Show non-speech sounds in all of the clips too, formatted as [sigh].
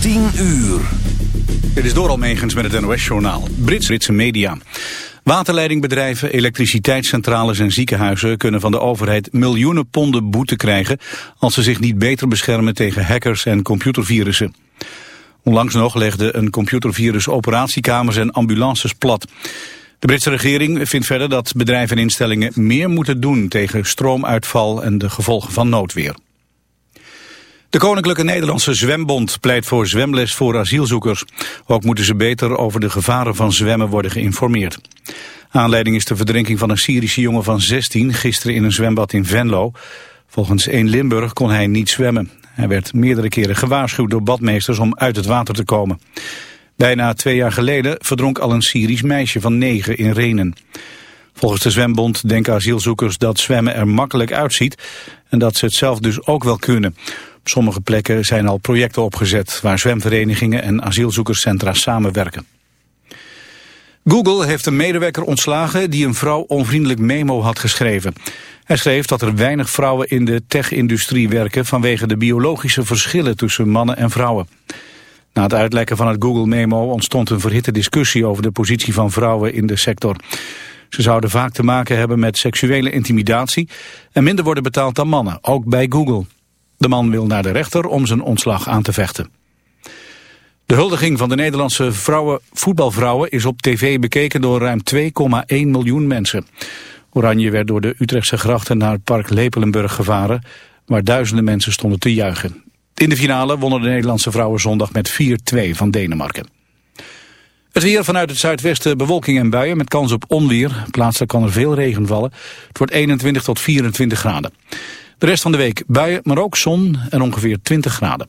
10 uur. Dit is door Almegens met het NOS-journaal. Brits, Britse media. Waterleidingbedrijven, elektriciteitscentrales en ziekenhuizen kunnen van de overheid miljoenen ponden boete krijgen als ze zich niet beter beschermen tegen hackers en computervirussen. Onlangs nog legde een computervirus operatiekamers en ambulances plat. De Britse regering vindt verder dat bedrijven en instellingen meer moeten doen tegen stroomuitval en de gevolgen van noodweer. De Koninklijke Nederlandse Zwembond pleit voor zwemles voor asielzoekers. Ook moeten ze beter over de gevaren van zwemmen worden geïnformeerd. Aanleiding is de verdrinking van een Syrische jongen van 16 gisteren in een zwembad in Venlo. Volgens 1 Limburg kon hij niet zwemmen. Hij werd meerdere keren gewaarschuwd door badmeesters om uit het water te komen. Bijna twee jaar geleden verdronk al een Syrisch meisje van 9 in Renen. Volgens de zwembond denken asielzoekers dat zwemmen er makkelijk uitziet... en dat ze het zelf dus ook wel kunnen. Sommige plekken zijn al projecten opgezet... waar zwemverenigingen en asielzoekerscentra samenwerken. Google heeft een medewerker ontslagen die een vrouw onvriendelijk memo had geschreven. Hij schreef dat er weinig vrouwen in de tech-industrie werken... vanwege de biologische verschillen tussen mannen en vrouwen. Na het uitlekken van het Google-memo ontstond een verhitte discussie... over de positie van vrouwen in de sector. Ze zouden vaak te maken hebben met seksuele intimidatie... en minder worden betaald dan mannen, ook bij Google. De man wil naar de rechter om zijn ontslag aan te vechten. De huldiging van de Nederlandse vrouwen, voetbalvrouwen is op tv bekeken door ruim 2,1 miljoen mensen. Oranje werd door de Utrechtse grachten naar het park Lepelenburg gevaren, waar duizenden mensen stonden te juichen. In de finale wonnen de Nederlandse vrouwen zondag met 4-2 van Denemarken. Het weer vanuit het zuidwesten bewolking en buien met kans op onweer. Plaatselijk kan er veel regen vallen. Het wordt 21 tot 24 graden. De rest van de week buien, maar ook zon en ongeveer 20 graden.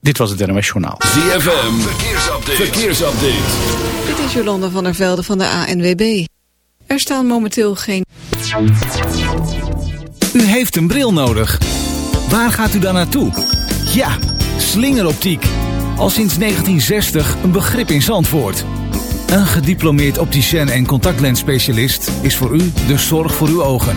Dit was het NOS Journaal. ZFM, verkeersupdate. verkeersupdate. Dit is Jolanda van der Velde van de ANWB. Er staan momenteel geen... U heeft een bril nodig. Waar gaat u dan naartoe? Ja, slingeroptiek. Al sinds 1960 een begrip in Zandvoort. Een gediplomeerd opticien en contactlensspecialist is voor u de zorg voor uw ogen.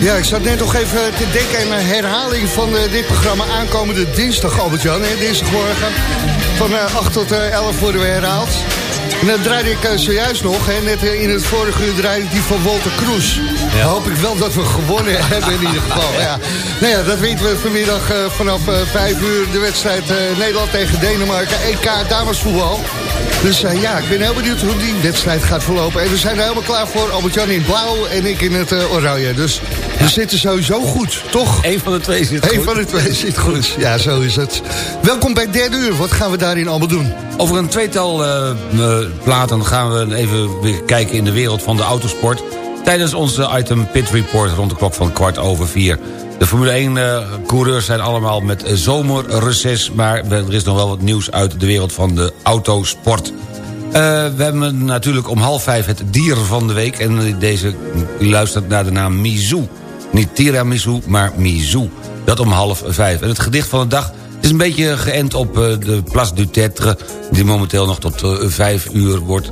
Ja, ik zat net nog even te denken aan een herhaling van eh, dit programma aankomende dinsdag, Albert-Jan. Dinsdagmorgen van eh, 8 tot eh, 11 worden we herhaald. En dan draaide ik eh, zojuist nog, hè, net eh, in het vorige uur draaide ik die van Walter Kroes. Dan hoop ik wel dat we gewonnen [laughs] hebben in ieder geval. Ja. Nou ja, dat weten we vanmiddag eh, vanaf eh 5 uur. De wedstrijd eh, Nederland tegen Denemarken, EK damesvoetbal. Dus eh, ja, ik ben heel benieuwd hoe die wedstrijd gaat verlopen. En we zijn er helemaal klaar voor. Albert-Jan in het blauw en ik in het eh, oranje. Dus we zitten sowieso goed, toch? Eén van de twee zit goed. Eén van de twee zit goed. Ja, zo is het. Welkom bij derde uur. Wat gaan we daarin allemaal doen? Over een tweetal eh, platen gaan we even weer kijken in de wereld van de autosport. Tijdens onze item Pit Report rond de klok van kwart over vier. De Formule 1 eh, coureurs zijn allemaal met zomerreces... maar er is nog wel wat nieuws uit de wereld van de autosport. Eh, we hebben natuurlijk om half vijf het dier van de week... en deze luistert naar de naam Mizou. Niet tiramisu, maar Mizou. Dat om half vijf. En het gedicht van de dag is een beetje geënt op eh, de Place du Tetre... die momenteel nog tot vijf uur wordt...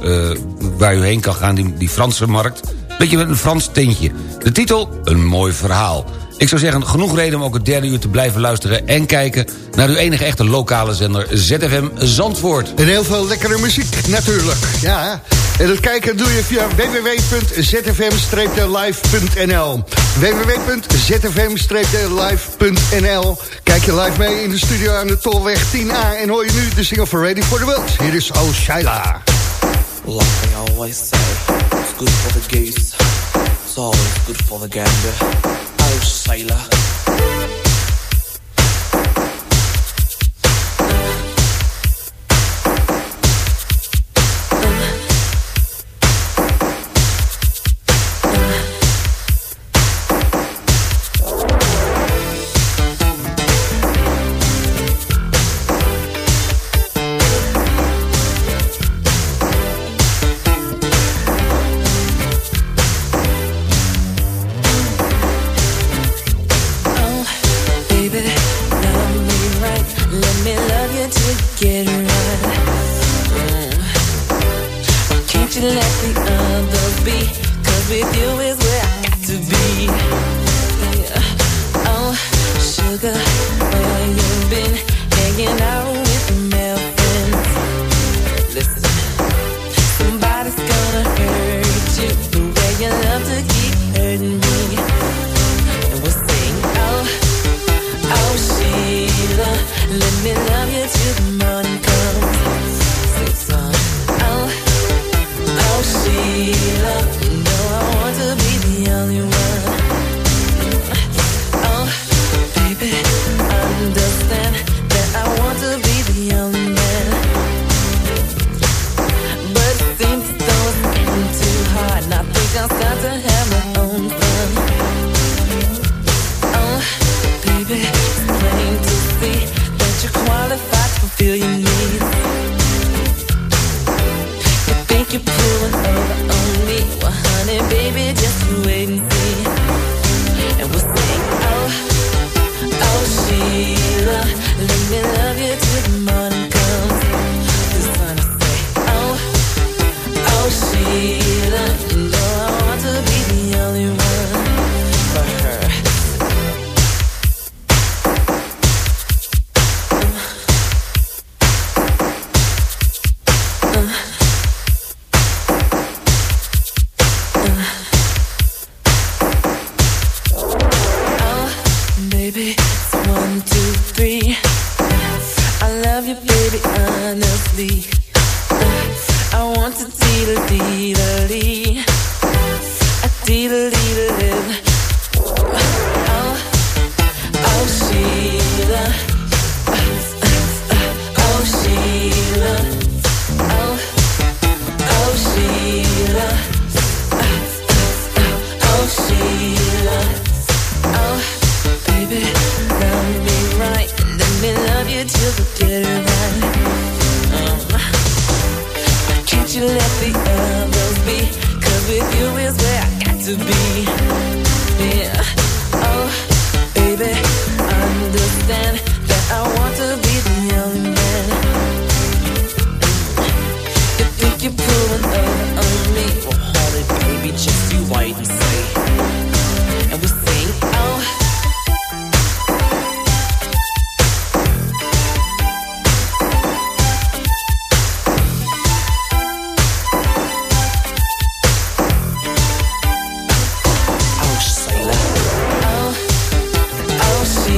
waar u heen kan gaan, die, die Franse markt. Beetje met een Frans tintje. De titel, een mooi verhaal. Ik zou zeggen, genoeg reden om ook het derde uur te blijven luisteren... en kijken naar uw enige echte lokale zender ZFM Zandvoort. En heel veel lekkere muziek, natuurlijk. Ja, en dat kijken doe je via www.zfm-live.nl www.zfm-live.nl Kijk je live mee in de studio aan de Tolweg 10A... en hoor je nu de single for Ready for the World. Hier is Oh Shaila. Like I always say, it's good for the goose. It's always good for the gander. Oh, sailor. Let me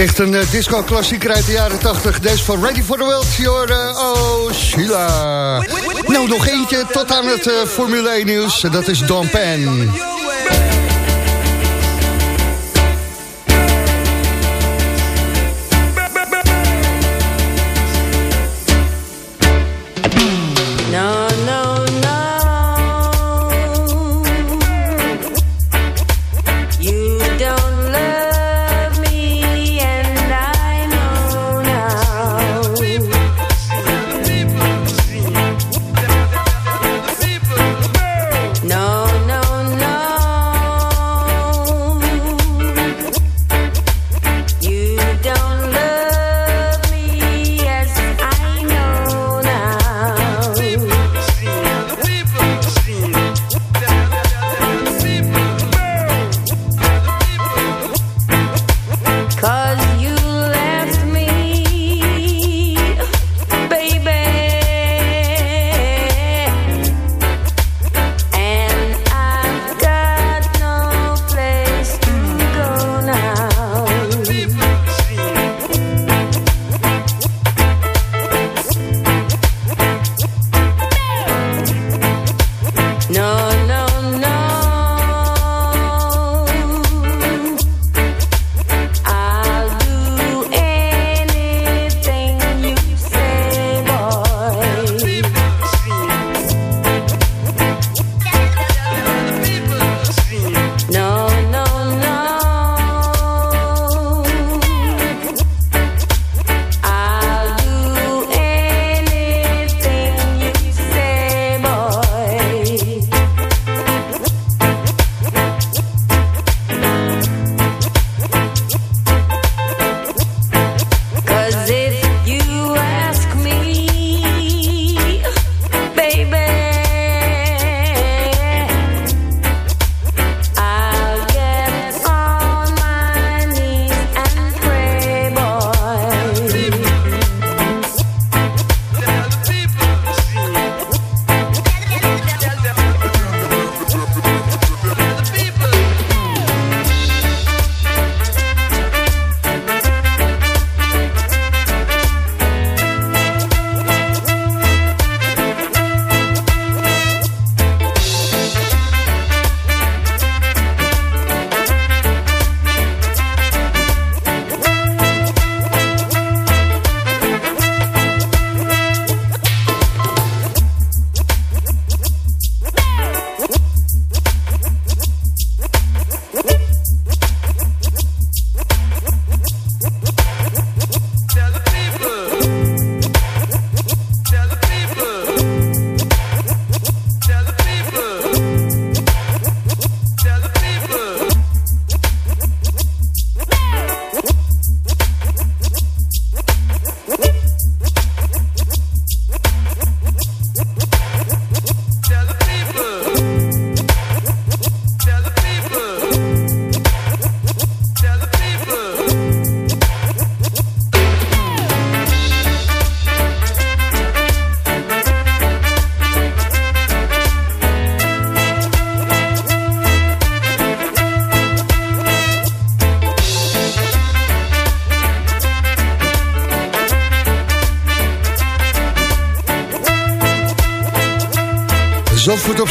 Echt een eh, disco-klassieker uit de jaren 80. Deze van Ready for the World, your eh, oh Sheila. Nou, nog eentje tot aan het eh, Formule 1-nieuws. Dat is Don Pen.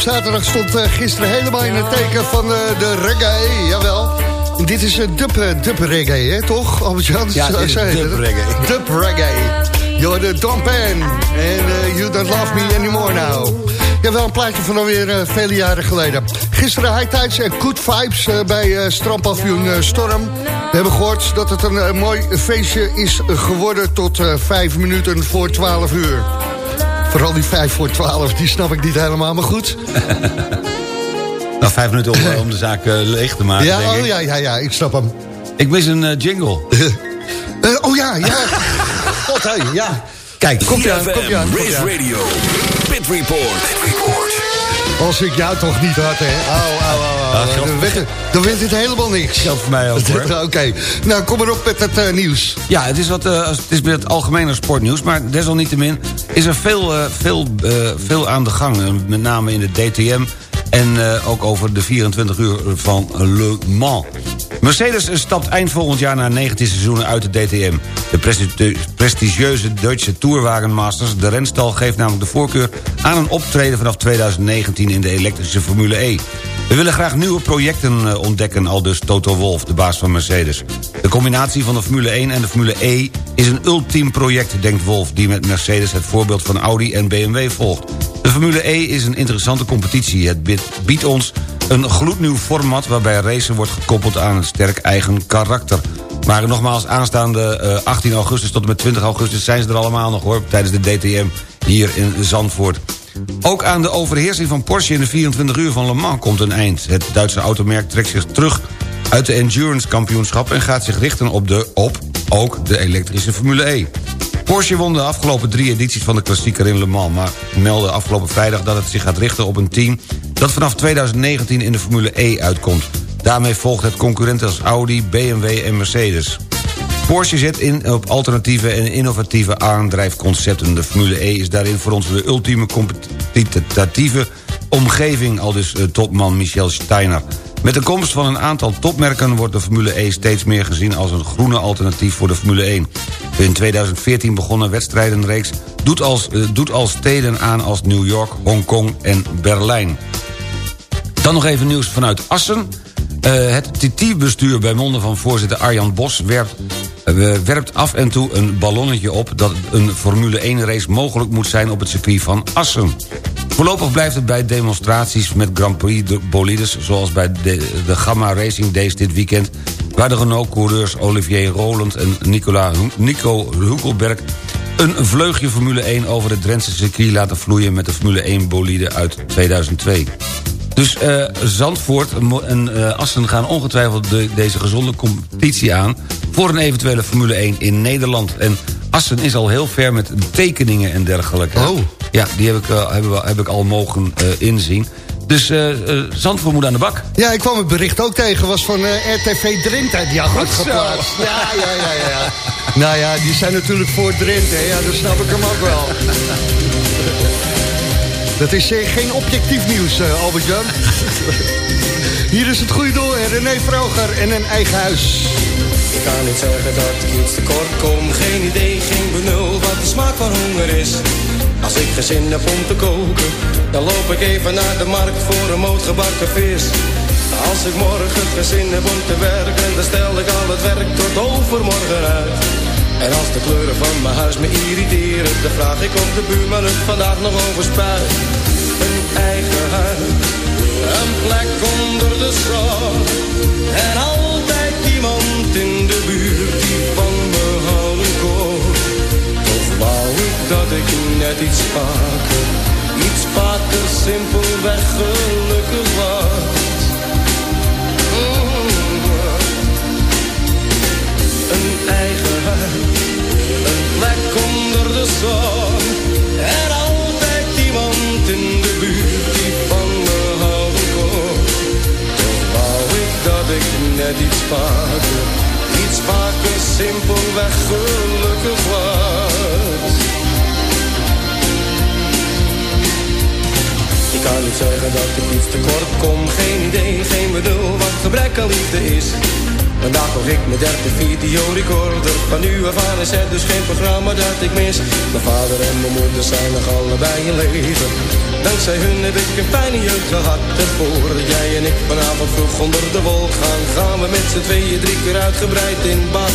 Op zaterdag stond uh, gisteren helemaal in het teken van uh, de reggae, jawel. En dit is uh, dub, dub reggae, hè, toch? Albert-Jan? Ja, dit is dub reggae. Dub reggae. You're the Don Pen. And you don't love me anymore now. Jawel, een plaatje van alweer vele jaren geleden. Gisteren High Tides en Good Vibes bij uh, strandpavioen Storm. We hebben gehoord dat het een mooi feestje is geworden tot vijf minuten voor twaalf uur. Vooral die 5 voor 12, die snap ik niet helemaal, maar goed. [laughs] nou, vijf minuten om, om de zaak uh, leeg te maken, ja, denk oh, ik. Ja, ja, ja, ik snap hem. Ik mis een uh, jingle. uh, [laughs] oh ja, ja. [laughs] God, hey, ja. Kijk, komt je aan, komt je aan. Race Radio, Pit Report. Pit Report. Als ik jou toch niet had, hè. Au, au, au, Dan, het, dan het helemaal niks. Geldt voor mij ook. [laughs] Oké, okay. nou kom maar op met het uh, nieuws. Ja, het is, wat, uh, het is weer het algemene sportnieuws. Maar desalniettemin is er veel, uh, veel, veel aan de gang. Met name in de DTM en ook over de 24 uur van Le Mans. Mercedes stapt eind volgend jaar na 19 seizoenen uit de DTM. De prestigieuze Duitse Tourwagenmasters, de renstal... geeft namelijk de voorkeur aan een optreden vanaf 2019 in de elektrische Formule E. We willen graag nieuwe projecten ontdekken, al dus Toto Wolff, de baas van Mercedes. De combinatie van de Formule 1 en de Formule E is een ultiem project, denkt Wolff... die met Mercedes het voorbeeld van Audi en BMW volgt. De Formule E is een interessante competitie. Het biedt ons een gloednieuw format waarbij racen wordt gekoppeld aan een sterk eigen karakter. Maar nogmaals, aanstaande uh, 18 augustus tot en met 20 augustus... zijn ze er allemaal nog hoor, tijdens de DTM hier in Zandvoort. Ook aan de overheersing van Porsche in de 24 uur van Le Mans komt een eind. Het Duitse automerk trekt zich terug uit de Endurance kampioenschap... en gaat zich richten op, de, op ook de elektrische Formule E. Porsche won de afgelopen drie edities van de klassieker in Le Mans... maar meldde afgelopen vrijdag dat het zich gaat richten op een team... dat vanaf 2019 in de Formule E uitkomt. Daarmee volgt het concurrenten als Audi, BMW en Mercedes. Porsche zet in op alternatieve en innovatieve aandrijfconcepten. De Formule E is daarin voor ons de ultieme competitieve omgeving... al dus topman Michel Steiner. Met de komst van een aantal topmerken wordt de Formule E steeds meer gezien als een groene alternatief voor de Formule 1. De in 2014 begonnen wedstrijdenreeks doet als, uh, doet als steden aan als New York, Hongkong en Berlijn. Dan nog even nieuws vanuit Assen. Uh, het TT-bestuur bij monden van voorzitter Arjan Bos uh, werpt af en toe een ballonnetje op... dat een Formule 1-race mogelijk moet zijn op het circuit van Assen. Voorlopig blijft het bij demonstraties met Grand Prix bolides... zoals bij de, de Gamma Racing Days dit weekend... waar de Renault-coureurs Olivier Roland en Nicola, Nico Hulkelberg... een vleugje Formule 1 over het Drentse circuit laten vloeien... met de Formule 1 bolide uit 2002. Dus uh, Zandvoort en uh, Assen gaan ongetwijfeld de, deze gezonde competitie aan... voor een eventuele Formule 1 in Nederland. En Assen is al heel ver met tekeningen en dergelijke. Oh. Ja, die heb ik, uh, heb, heb ik al mogen inzien. Dus Zandvoort moet aan de bak. Ja, ik kwam het bericht ook tegen. was van RTV Drenthe. Die had het geplaatst. [laughs] Ja, ja, ja, ja. nou ja, die zijn natuurlijk voor Drenthe. Ja, dan snap ik hem ook wel. Dat is uh, geen objectief nieuws, uh, Albert-Jan. [laughs] Hier is het goede doel en René Vroger en een eigen huis. Ik kan niet zeggen dat ik iets tekort kom. Geen idee, geen benul wat de smaak van honger is. Als ik geen zin heb om te koken, dan loop ik even naar de markt voor een moot gebakken vis. Als ik morgen geen zin heb om te werken, dan stel ik al het werk tot overmorgen uit. En als de kleuren van mijn huis me irriteren, dan vraag ik of de buurman het vandaag nog over spuit. Een eigen huis, een plek onder de zon. En altijd iemand in de buurt die van me houden kon. Toch wou ik dat ik net iets vaker, iets vaker simpelweg gelukkig was. Een eigen huis, een plek onder de zon. En altijd iemand in gelukkig was. Ik kan niet zeggen dat ik iets tekort kom, geen idee, geen bedoel wat gebrek aan liefde is. Vandaag kocht ik mijn derde videorecorder. Van nu af aan is het dus geen programma dat ik mis. Mijn vader en mijn moeder zijn nog allebei in leven. Dankzij hun heb ik een fijne jeugd gehad. Ervoor jij en ik vanavond vroeg onder de wol gaan Gaan we met z'n tweeën drie keer uitgebreid in bad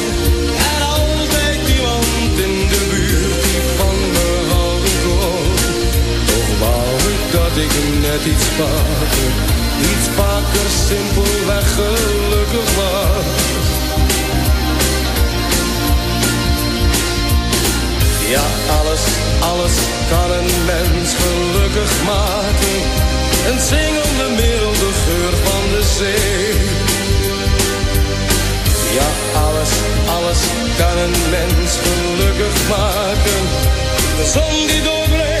Dat ik net iets vaker, iets vaker simpelweg gelukkig was. Ja, alles, alles kan een mens gelukkig maken. Een zingende milde geur van de zee. Ja, alles, alles kan een mens gelukkig maken. De zon die doorbreekt,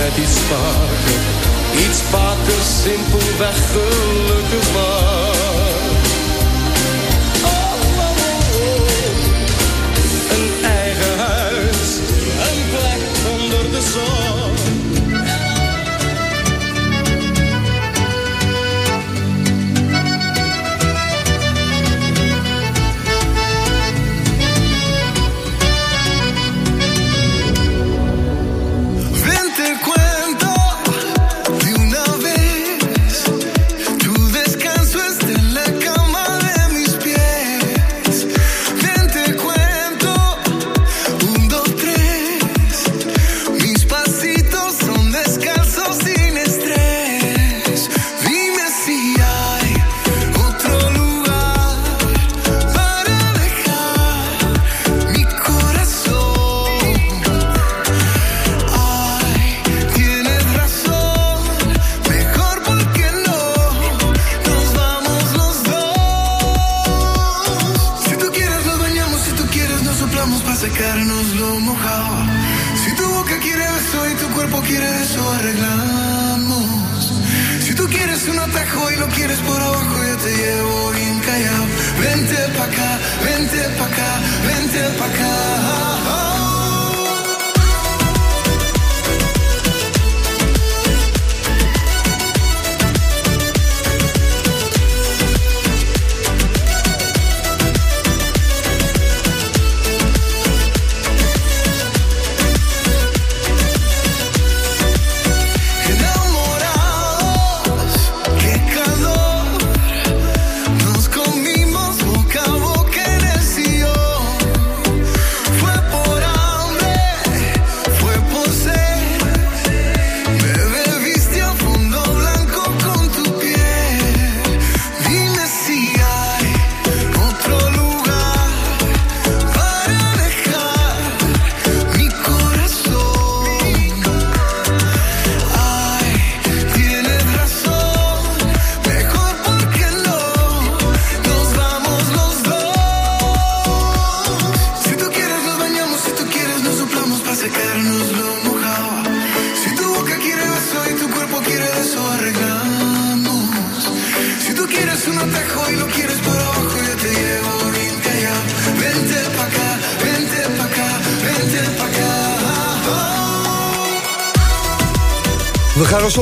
Net iets vaker, iets vaker simpelweg gelukkig was.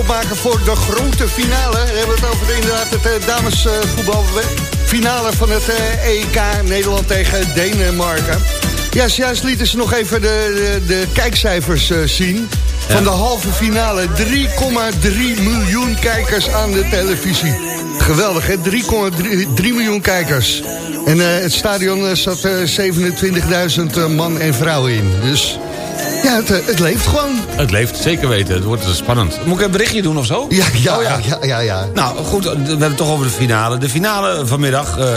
Opmaken voor de grote finale. We hebben het over inderdaad het eh, damesvoetbal finale van het eh, EK Nederland tegen Denemarken. Ja, juist lieten ze nog even de, de, de kijkcijfers eh, zien. van de halve finale. 3,3 miljoen kijkers aan de televisie. Geweldig, hè? 3,3 miljoen kijkers. En eh, het stadion eh, zat eh, 27.000 man en vrouwen in. Dus ja, het, eh, het leeft gewoon. Het leeft, zeker weten. Het wordt spannend. Moet ik een berichtje doen of zo? Ja, ja, Oh, ja, ja, ja. ja. Nou, goed, we hebben het toch over de finale. De finale vanmiddag eh,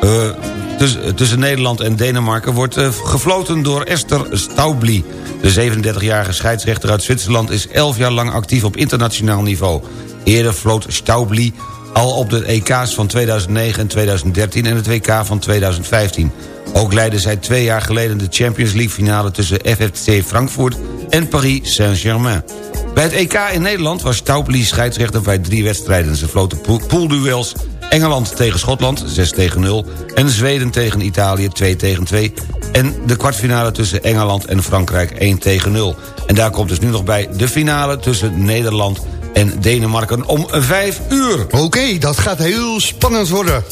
eh, tussen, tussen Nederland en Denemarken... wordt eh, gefloten door Esther Staubli. De 37-jarige scheidsrechter uit Zwitserland... is 11 jaar lang actief op internationaal niveau. Eerder floot Staubli al op de EK's van 2009 en 2013... en het WK van 2015. Ook leidde zij twee jaar geleden de Champions League finale... tussen FFC Frankfurt en Paris Saint-Germain. Bij het EK in Nederland was Staupli scheidsrechter bij drie wedstrijden. Ze floten pool- poolduels Engeland tegen Schotland 6 tegen 0... en Zweden tegen Italië 2 tegen 2... en de kwartfinale tussen Engeland en Frankrijk 1 tegen 0. En daar komt dus nu nog bij de finale tussen Nederland en Denemarken om 5 uur. Oké, dat gaat heel spannend worden.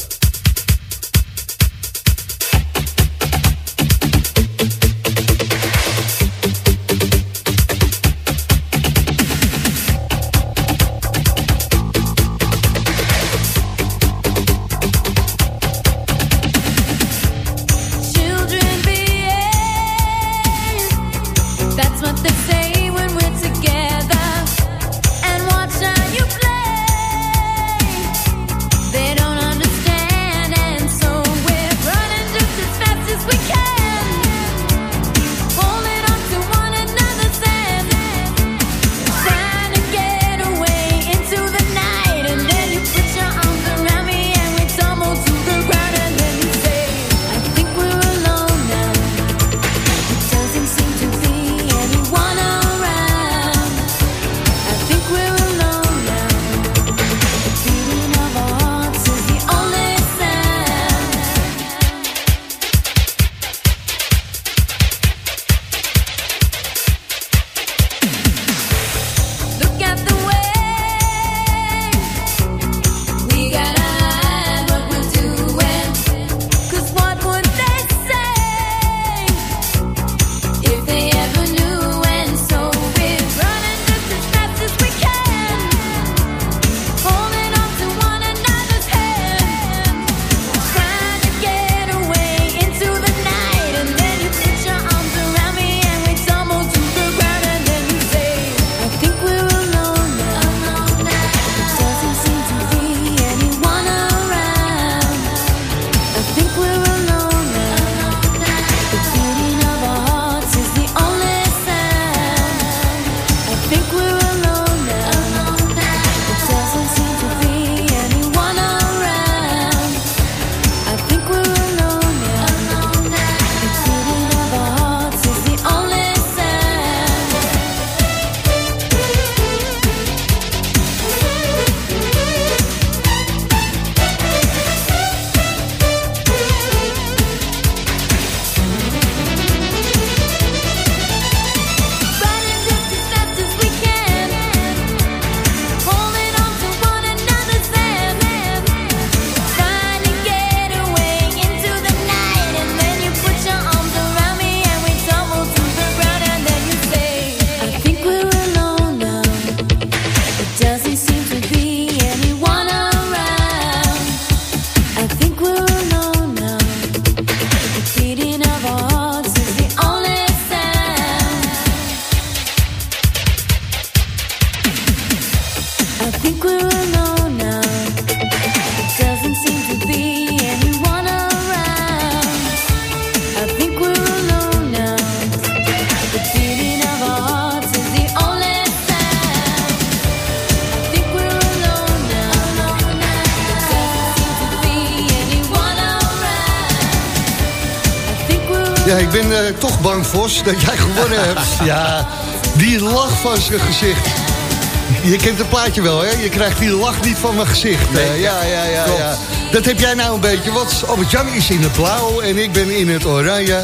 Ja, ik ben eh, toch bang, Vos, dat jij gewonnen hebt. [laughs] Ja, die lach van zijn gezicht. Je kent het plaatje wel, hè? Je krijgt die lach niet van mijn gezicht. Eh, ja, ja, ja, ja. Dat heb jij nou een beetje. Want Albert-Jan is in het blauw en ik ben in het oranje.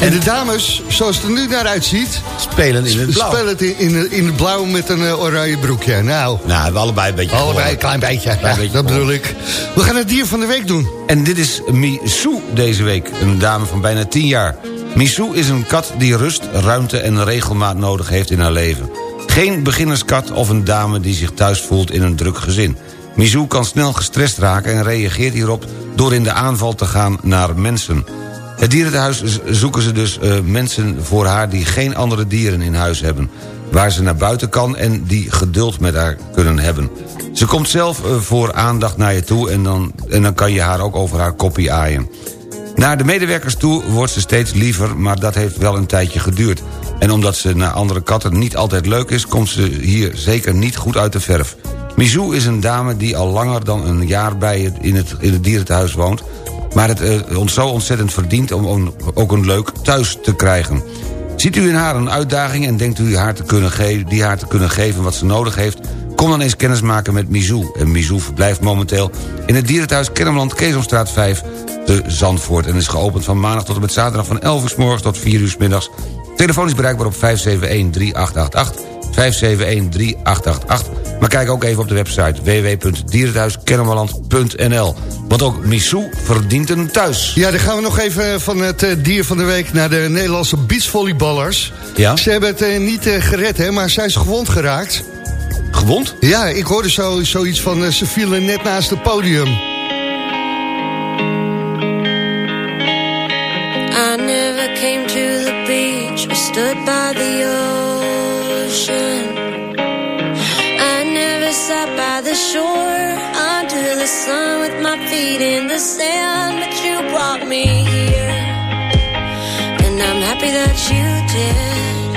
En de dames, zoals het er nu naar uitziet... Spelen in het blauw. Spelen in, in, in het blauw met een eh, oranje broekje. Nou, Nou, we hebben allebei een beetje allebei een klein beetje. Klein Ja, beetje dat bedoel ik. We gaan het dier van de week doen. En dit is Misou deze week, een dame van bijna 10 jaar. Misou is een kat die rust, ruimte en regelmaat nodig heeft in haar leven. Geen beginnerskat of een dame die zich thuis voelt in een druk gezin. Mizou kan snel gestrest raken en reageert hierop... door in de aanval te gaan naar mensen. Het dierentehuis z- zoeken ze dus eh, mensen voor haar... die geen andere dieren in huis hebben. Waar ze naar buiten kan en die geduld met haar kunnen hebben. Ze komt zelf eh, voor aandacht naar je toe... En dan, en dan kan je haar ook over haar koppie aaien. Naar de medewerkers toe wordt ze steeds liever... maar dat heeft wel een tijdje geduurd. En omdat ze naar andere katten niet altijd leuk is... komt ze hier zeker niet goed uit de verf. Mizou is een dame die al langer dan een jaar bij het, in, het, in het dierentehuis woont... maar het eh, ons zo ontzettend verdient om ook een leuk thuis te krijgen. Ziet u in haar een uitdaging en denkt u haar te kunnen die haar te kunnen geven wat ze nodig heeft... kom dan eens kennis maken met Mizou. En Mizou verblijft momenteel in het dierentehuis Kennemerland Keesomstraat 5 te Zandvoort... en is geopend van maandag tot en met zaterdag van 11 uur s morgens tot 4 uur s middags. Telefoon is bereikbaar op 571-3888, 571-3888. Maar kijk ook even op de website www.dierenthuiskennemerland.nl. Want ook Missou verdient een thuis. Ja, dan gaan we nog even van het eh, dier van de week naar de Nederlandse beachvolleyballers. Ja? Ze hebben het eh, niet eh, gered, hè, maar zijn ze gewond geraakt. Gewond? Ja, ik hoorde zo, zoiets van, ze vielen net naast het podium. Stood by the ocean. I never sat by the shore under the sun with my feet in the sand, but you brought me here. And I'm happy that you did.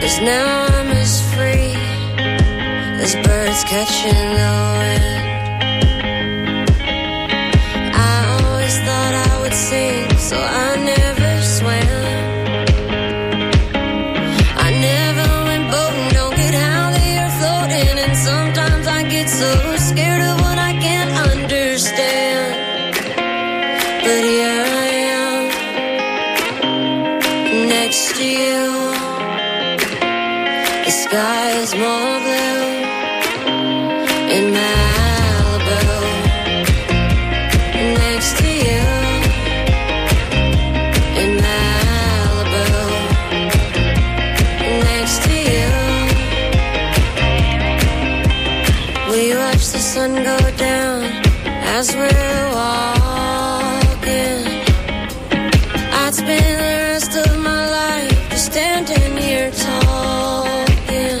Cause now I'm as free as birds catching the wind. I always thought I would sing, so I never so scared of what I can't understand. But here I am, next to you. The sky is more blue as we're walking. I'd spend the rest of my life just standing here talking.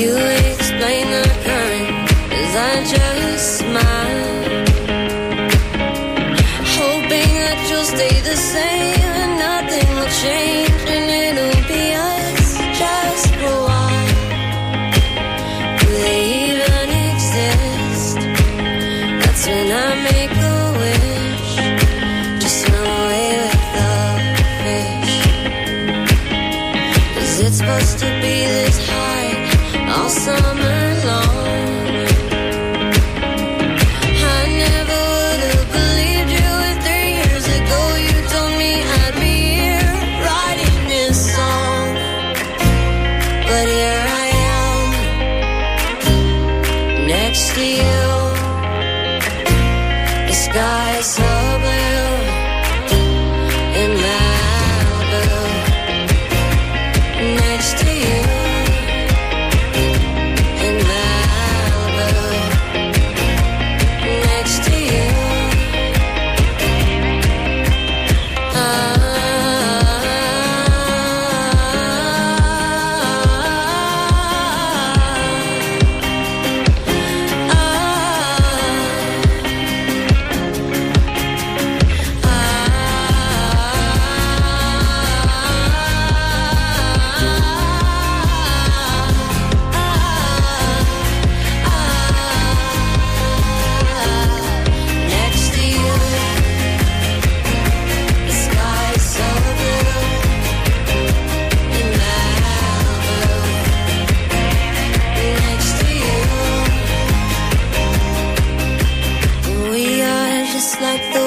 You explain the current as I just smile hoping that you'll stay the same and nothing will change summer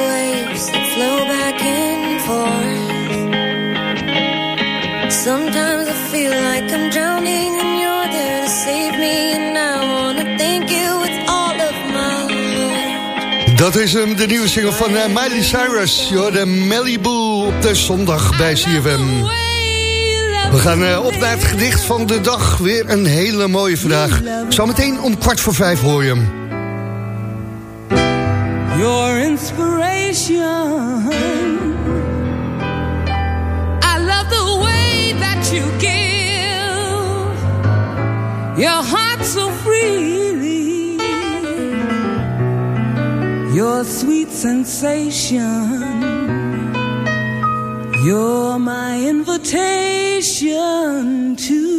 waves that flow back and forth. Sometimes I feel like I'm drowning, and you're there to save me. And I wanna thank you with all of my heart. Dat is hem, de nieuwe single van uh, Miley Cyrus. Je de Malibu op de zondag bij CFM. We gaan eh, op naar het gedicht van de dag. Weer een hele mooie vandaag. Zometeen om kwart voor vijf hoor je hem. your inspiration I love the way that you give your heart so freely, your sweet sensation. You're my invitation to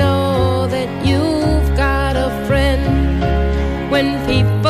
know that you've got a friend. When people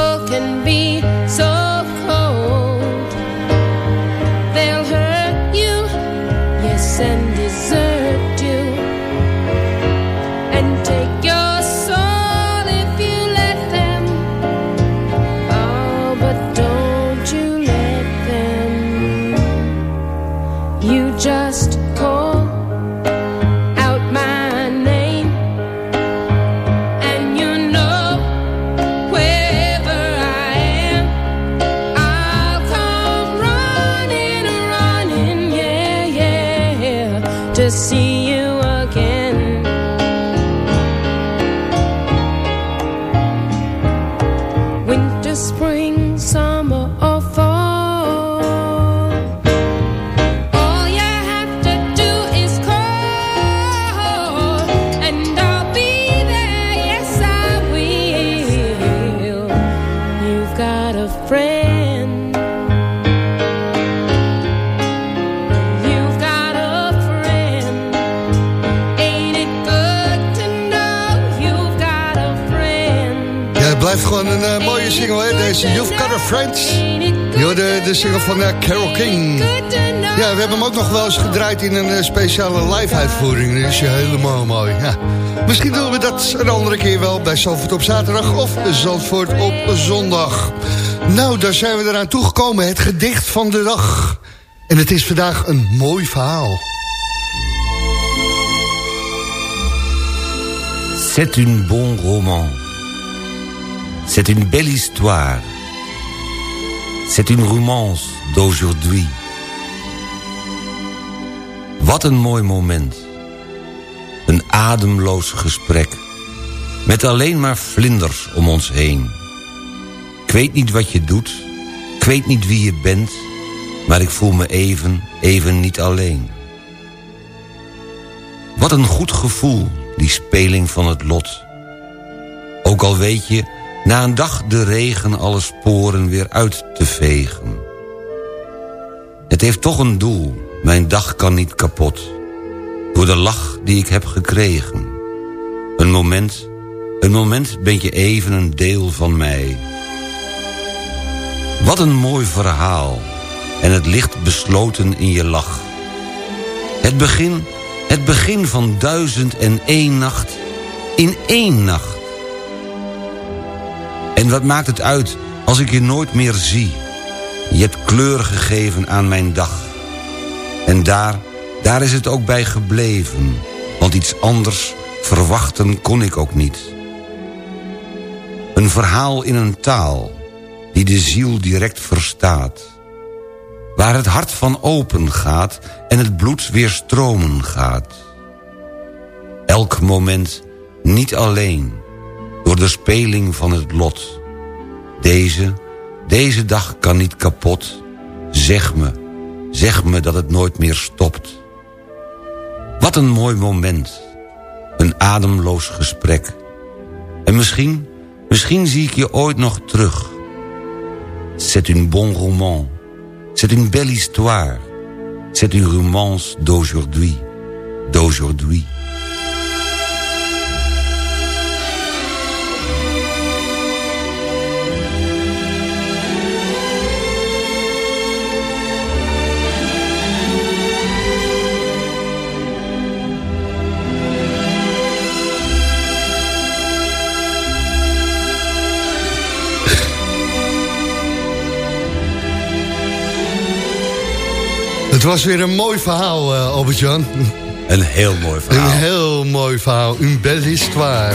You've Got a Friend. Hoorde de single van eh, Carol King. Ja, we hebben hem ook nog wel eens gedraaid in een eh, speciale live-uitvoering. Dat is helemaal mooi. Ja. Misschien doen we dat een andere keer wel bij Zandvoort op zaterdag of Zandvoort op zondag. Nou, daar zijn we eraan toegekomen. Het gedicht van de dag. En het is vandaag een mooi verhaal. C'est une bon roman. C'est une belle histoire. C'est une romance d'aujourd'hui. Wat een mooi moment. Een ademloos gesprek. Met alleen maar vlinders om ons heen. Ik weet niet wat je doet. Ik weet niet wie je bent. Maar ik voel me even, even niet alleen. Wat een goed gevoel, die speling van het lot. Ook al weet je, na een dag de regen alle sporen weer uit te vegen. Het heeft toch een doel, mijn dag kan niet kapot. Door de lach die ik heb gekregen. Een moment, een moment ben je even een deel van mij. Wat een mooi verhaal. En het ligt besloten in je lach. Het begin, het begin van duizend en één nacht. In één nacht. En wat maakt het uit als ik je nooit meer zie? Je hebt kleur gegeven aan mijn dag. En daar, daar is het ook bij gebleven. Want iets anders verwachten kon ik ook niet. Een verhaal in een taal die de ziel direct verstaat. Waar het hart van open gaat en het bloed weer stromen gaat. Elk moment niet alleen, door de speling van het lot. Deze, deze dag kan niet kapot. Zeg me, zeg me dat het nooit meer stopt. Wat een mooi moment. Een ademloos gesprek. En misschien, misschien zie ik je ooit nog terug. C'est une bon roman. C'est une belle histoire. C'est une romance d'aujourd'hui. D'aujourd'hui. Het was weer een mooi verhaal, eh, Albert-Jan. Een heel mooi verhaal. Een heel mooi verhaal. Une belle histoire.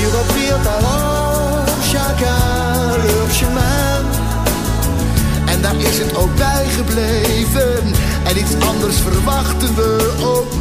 Ils reprirent alors chacun chemin. En daar is het ook bij gebleven. En iets anders verwachten we ook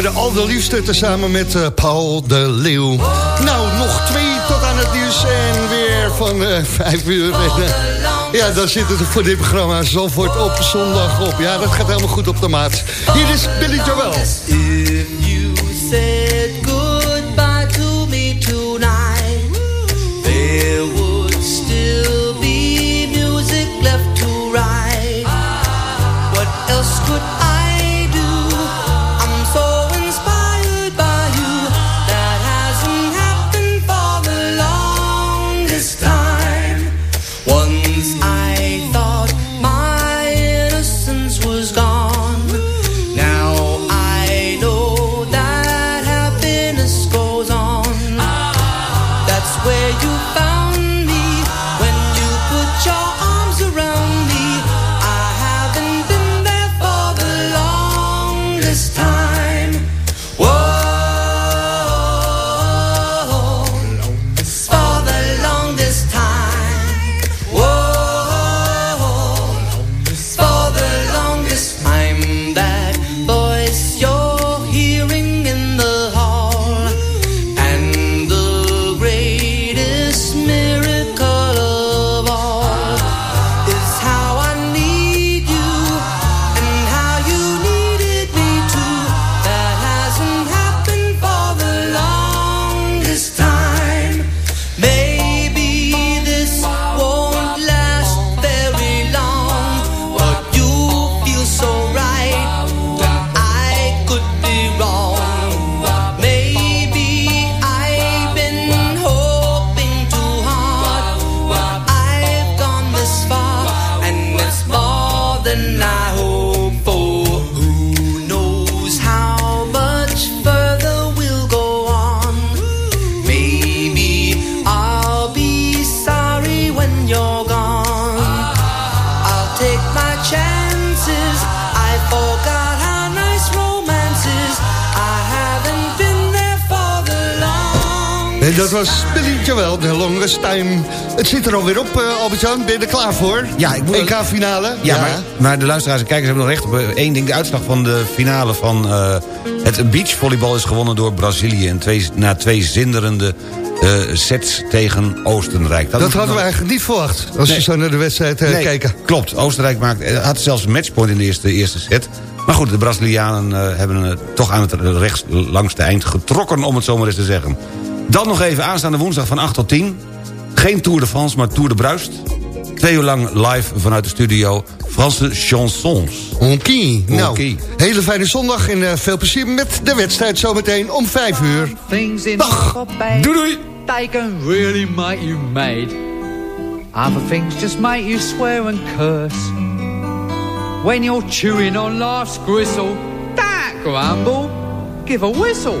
Je al de liefste tezamen met eh, Paul de Leeuw. Nou, nog twee tot aan het nieuws en weer van eh, vijf uur. En, [laughs] ja, dan zit het voor dit programma Zandvoort op zondag op. Ja, dat gaat helemaal goed op de maat. Hier is Billy Joel. Albert-Jan. Ben je er klaar voor? Ja, ik moet... EK-finale? Ja, Maar, maar de luisteraars en kijkers hebben nog recht op eh, één ding. De uitslag van de finale van eh, het beachvolleybal is gewonnen door Brazilië... In twee, na twee zinderende eh, sets tegen Oostenrijk. Dat, hadden we eigenlijk niet verwacht, als Nee. je zo naar de wedstrijd Nee, keken. Klopt, Oostenrijk maakt, had zelfs een matchpoint in de eerste, eerste set. Maar goed, de Brazilianen hebben het toch aan het rechts langste eind getrokken... om het zo maar eens te zeggen. Dan nog even aanstaande woensdag van 8 tot 10. Geen Tour de France, maar Tour de Bruist. Twee uur lang live vanuit de studio Franse chansons. Oké, nou, hele fijne zondag en eh, veel plezier met de wedstrijd zometeen om vijf uur. Things in Dag. Doei doei. They can really make you mad. Other things just make you swear and curse. When you're chewing on life's gristle, that grumble, give a whistle.